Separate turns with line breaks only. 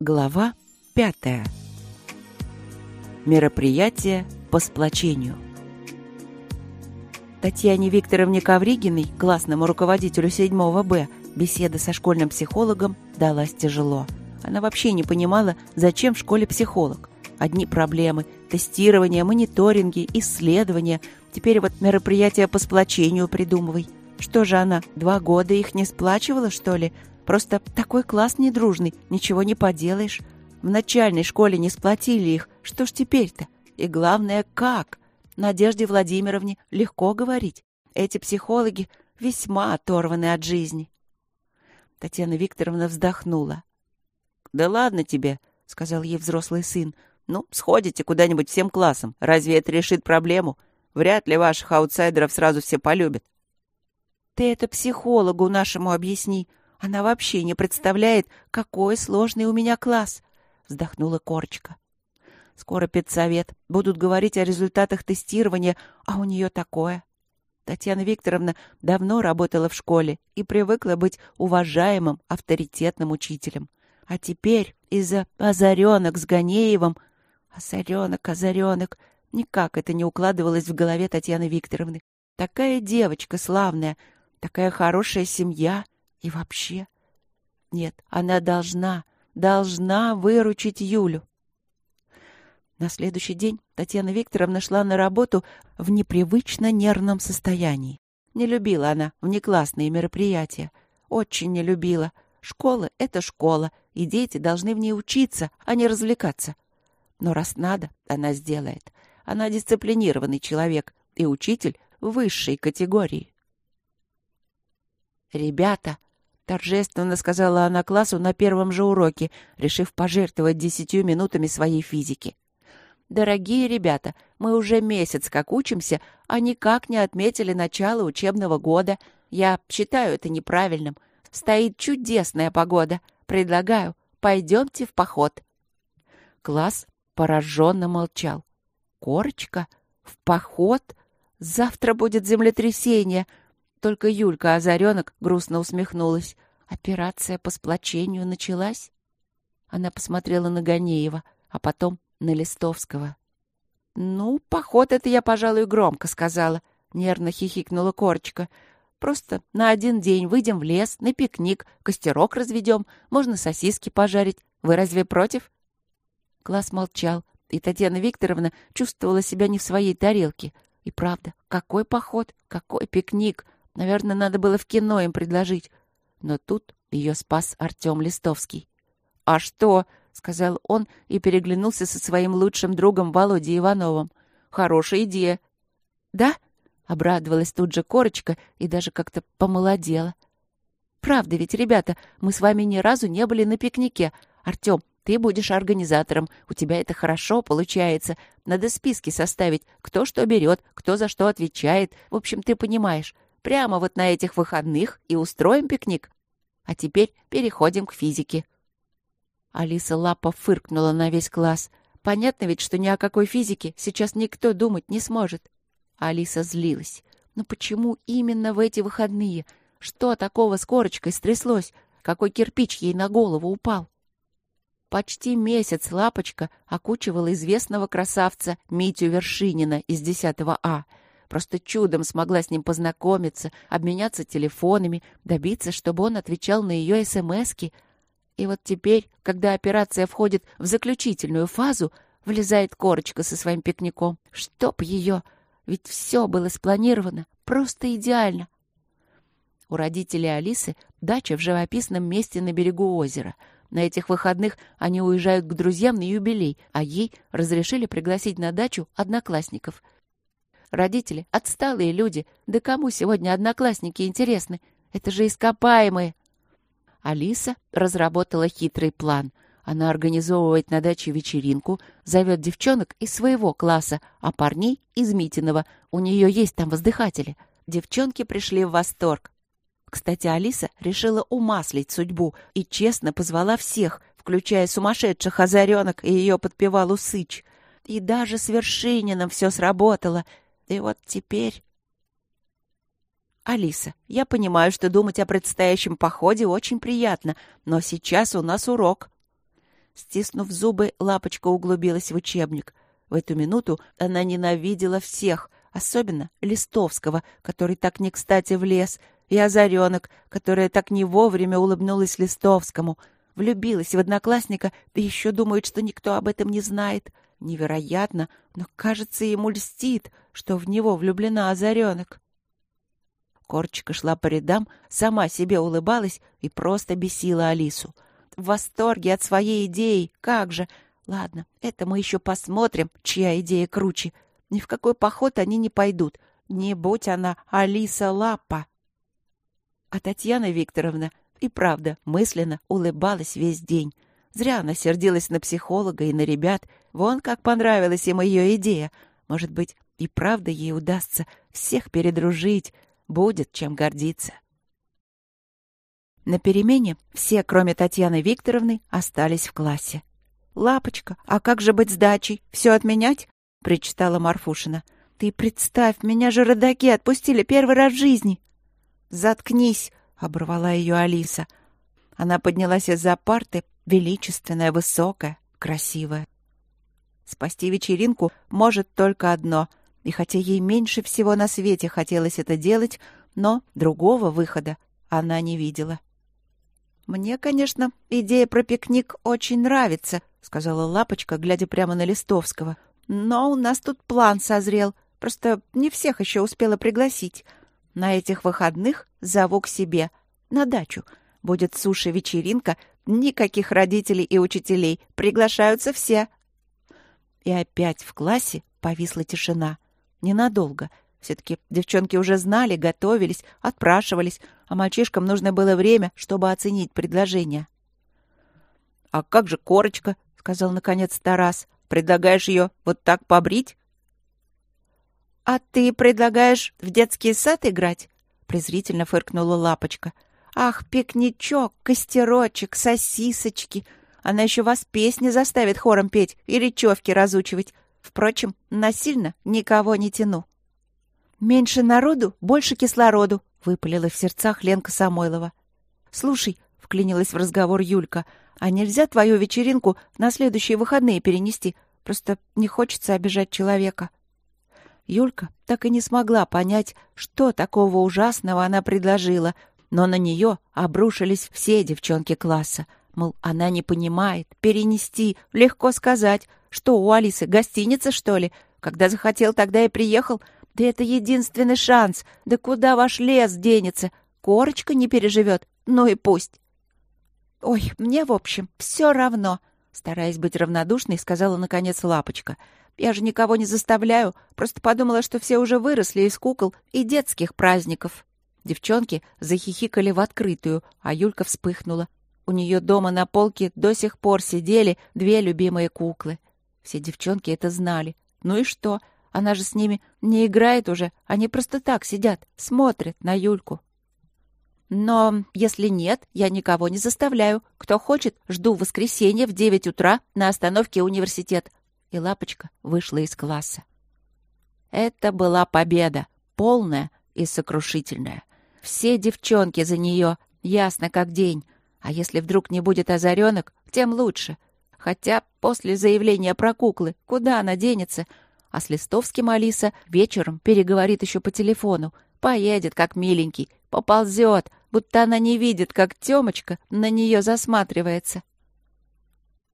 Глава пятая. Мероприятие по сплочению. Татьяне Викторовне Ковригиной, классному руководителю 7 Б, беседа со школьным психологом далась тяжело. Она вообще не понимала, зачем в школе психолог. Одни проблемы – тестирование, мониторинги, исследования. Теперь вот мероприятие по сплочению придумывай. Что же она, два года их не сплачивала, что ли? Просто такой класс недружный, ничего не поделаешь. В начальной школе не сплотили их. Что ж теперь-то? И главное, как? Надежде Владимировне легко говорить. Эти психологи весьма оторваны от жизни. Татьяна Викторовна вздохнула. «Да ладно тебе», — сказал ей взрослый сын. «Ну, сходите куда-нибудь всем классом. Разве это решит проблему? Вряд ли ваших аутсайдеров сразу все полюбят». «Ты это психологу нашему объясни», она вообще не представляет, какой сложный у меня класс, вздохнула Корочка. Скоро педсовет. Будут говорить о результатах тестирования, а у нее такое. Татьяна Викторовна давно работала в школе и привыкла быть уважаемым, авторитетным учителем. А теперь из-за озаренок с Ганеевым... Озаренок, озаренок... Никак это не укладывалось в голове Татьяны Викторовны. Такая девочка славная, такая хорошая семья — и вообще... Нет, она должна, должна выручить Юлю. На следующий день Татьяна Викторовна шла на работу в непривычно нервном состоянии. Не любила она внеклассные мероприятия. Очень не любила. Школа — это школа, и дети должны в ней учиться, а не развлекаться. Но раз надо, она сделает. Она дисциплинированный человек и учитель высшей категории. «Ребята!» Торжественно сказала она классу на первом же уроке, решив пожертвовать десятью минутами своей физики. «Дорогие ребята, мы уже месяц как учимся, а никак не отметили начало учебного года. Я считаю это неправильным. Стоит чудесная погода. Предлагаю, пойдемте в поход». Класс пораженно молчал. «Корочка? В поход? Завтра будет землетрясение!» Только Юлька Озаренок грустно усмехнулась. Операция по сплочению началась? Она посмотрела на Ганеева, а потом на Листовского. «Ну, поход это я, пожалуй, громко сказала», — нервно хихикнула Корочка. «Просто на один день выйдем в лес, на пикник, костерок разведем, можно сосиски пожарить. Вы разве против?» Класс молчал, и Татьяна Викторовна чувствовала себя не в своей тарелке. И правда, какой поход, какой пикник! Наверное, надо было в кино им предложить. Но тут ее спас Артем Листовский. «А что?» — сказал он и переглянулся со своим лучшим другом Володей Ивановым. «Хорошая идея». «Да?» — обрадовалась тут же Корочка и даже как-то помолодела. «Правда ведь, ребята, мы с вами ни разу не были на пикнике. Артем, ты будешь организатором. У тебя это хорошо получается. Надо списки составить, кто что берет, кто за что отвечает. В общем, ты понимаешь. Прямо вот на этих выходных и устроим пикник. А теперь переходим к физике». Алиса Лапа фыркнула на весь класс. Понятно ведь, что ни о какой физике сейчас никто думать не сможет. Алиса злилась. Но почему именно в эти выходные? Что такого с корочкой стряслось? Какой кирпич ей на голову упал? Почти месяц Лапочка окучивала известного красавца Митю Вершинина из 10 А — Просто чудом смогла с ним познакомиться, обменяться телефонами, добиться, чтобы он отвечал на ее СМСки. И вот теперь, когда операция входит в заключительную фазу, влезает корочка со своим пикником. Чтоб ее! Ведь все было спланировано, просто идеально. У родителей Алисы дача в живописном месте на берегу озера. На этих выходных они уезжают к друзьям на юбилей, а ей разрешили пригласить на дачу одноклассников — Родители — отсталые люди. Да кому сегодня одноклассники интересны? Это же ископаемые. Алиса разработала хитрый план. Она организовывает на даче вечеринку, зовет девчонок из своего класса, а парней — из Митиного. У нее есть там воздыхатели. Девчонки пришли в восторг. Кстати, Алиса решила умаслить судьбу и честно позвала всех, включая сумасшедших озаренок и ее подпевал Усыч. И даже с Вершининым все сработало — и вот теперь... Алиса, я понимаю, что думать о предстоящем походе очень приятно, но сейчас у нас урок. Стиснув зубы, лапочка углубилась в учебник. В эту минуту она ненавидела всех, особенно Листовского, который так не кстати влез, и Озаренок, которая так не вовремя улыбнулась Листовскому. Влюбилась в одноклассника, да еще думает, что никто об этом не знает. Невероятно, но, кажется, ему льстит, что в него влюблена Озаренок. Корчика шла по рядам, сама себе улыбалась и просто бесила Алису. В восторге от своей идеи, как же! Ладно, это мы еще посмотрим, чья идея круче. Ни в какой поход они не пойдут. Не будь она Алиса Лапа. А Татьяна Викторовна и правда мысленно улыбалась весь день. Зря она сердилась на психолога и на ребят. Вон как понравилась им ее идея. Может быть, и правда ей удастся всех передружить, Будет чем гордиться. На перемене все, кроме Татьяны Викторовны, остались в классе. «Лапочка, а как же быть сдачей? Все отменять?» — причитала Марфушина. «Ты представь, меня же родаки отпустили первый раз в жизни!» «Заткнись!» — оборвала ее Алиса. Она поднялась из-за парты, величественная, высокая, красивая. Спасти вечеринку может только одно и хотя ей меньше всего на свете хотелось это делать, но другого выхода она не видела. «Мне, конечно, идея про пикник очень нравится», — сказала Лапочка, глядя прямо на Листовского. «Но у нас тут план созрел. Просто не всех еще успела пригласить. На этих выходных зову к себе. На дачу. Будет суши-вечеринка. Никаких родителей и учителей. Приглашаются все». И опять в классе повисла тишина. Ненадолго. Все-таки девчонки уже знали, готовились, отпрашивались, а мальчишкам нужно было время, чтобы оценить предложение. — А как же корочка? — сказал наконец Тарас. — Предлагаешь ее вот так побрить? — А ты предлагаешь в детский сад играть? — презрительно фыркнула Лапочка. — Ах, пикничок, костерочек, сосисочки! Она еще вас песни заставит хором петь и речевки разучивать. Впрочем, насильно никого не тяну. «Меньше народу, больше кислороду», — выпалила в сердцах Ленка Самойлова. «Слушай», — вклинилась в разговор Юлька, «а нельзя твою вечеринку на следующие выходные перенести? Просто не хочется обижать человека». Юлька так и не смогла понять, что такого ужасного она предложила, но на нее обрушились все девчонки класса. Мол, она не понимает, перенести, легко сказать, что у Алисы, гостиница, что ли? Когда захотел, тогда и приехал. Да это единственный шанс. Да куда ваш лес денется? Корочка не переживет. Ну и пусть. Ой, мне, в общем, все равно. Стараясь быть равнодушной, сказала, наконец, Лапочка. Я же никого не заставляю. Просто подумала, что все уже выросли из кукол и детских праздников. Девчонки захихикали в открытую, а Юлька вспыхнула. У нее дома на полке до сих пор сидели две любимые куклы. Все девчонки это знали. Ну и что? Она же с ними не играет уже. Они просто так сидят, смотрят на Юльку. Но если нет, я никого не заставляю. Кто хочет, жду в воскресенье в девять утра на остановке университет. И Лапочка вышла из класса. Это была победа, полная и сокрушительная. Все девчонки за нее, ясно как день. А если вдруг не будет озаренок, тем лучше — Хотя после заявления про куклы, куда она денется? А с Листовским Алиса вечером переговорит еще по телефону. Поедет, как миленький, поползет, будто она не видит, как Темочка на нее засматривается.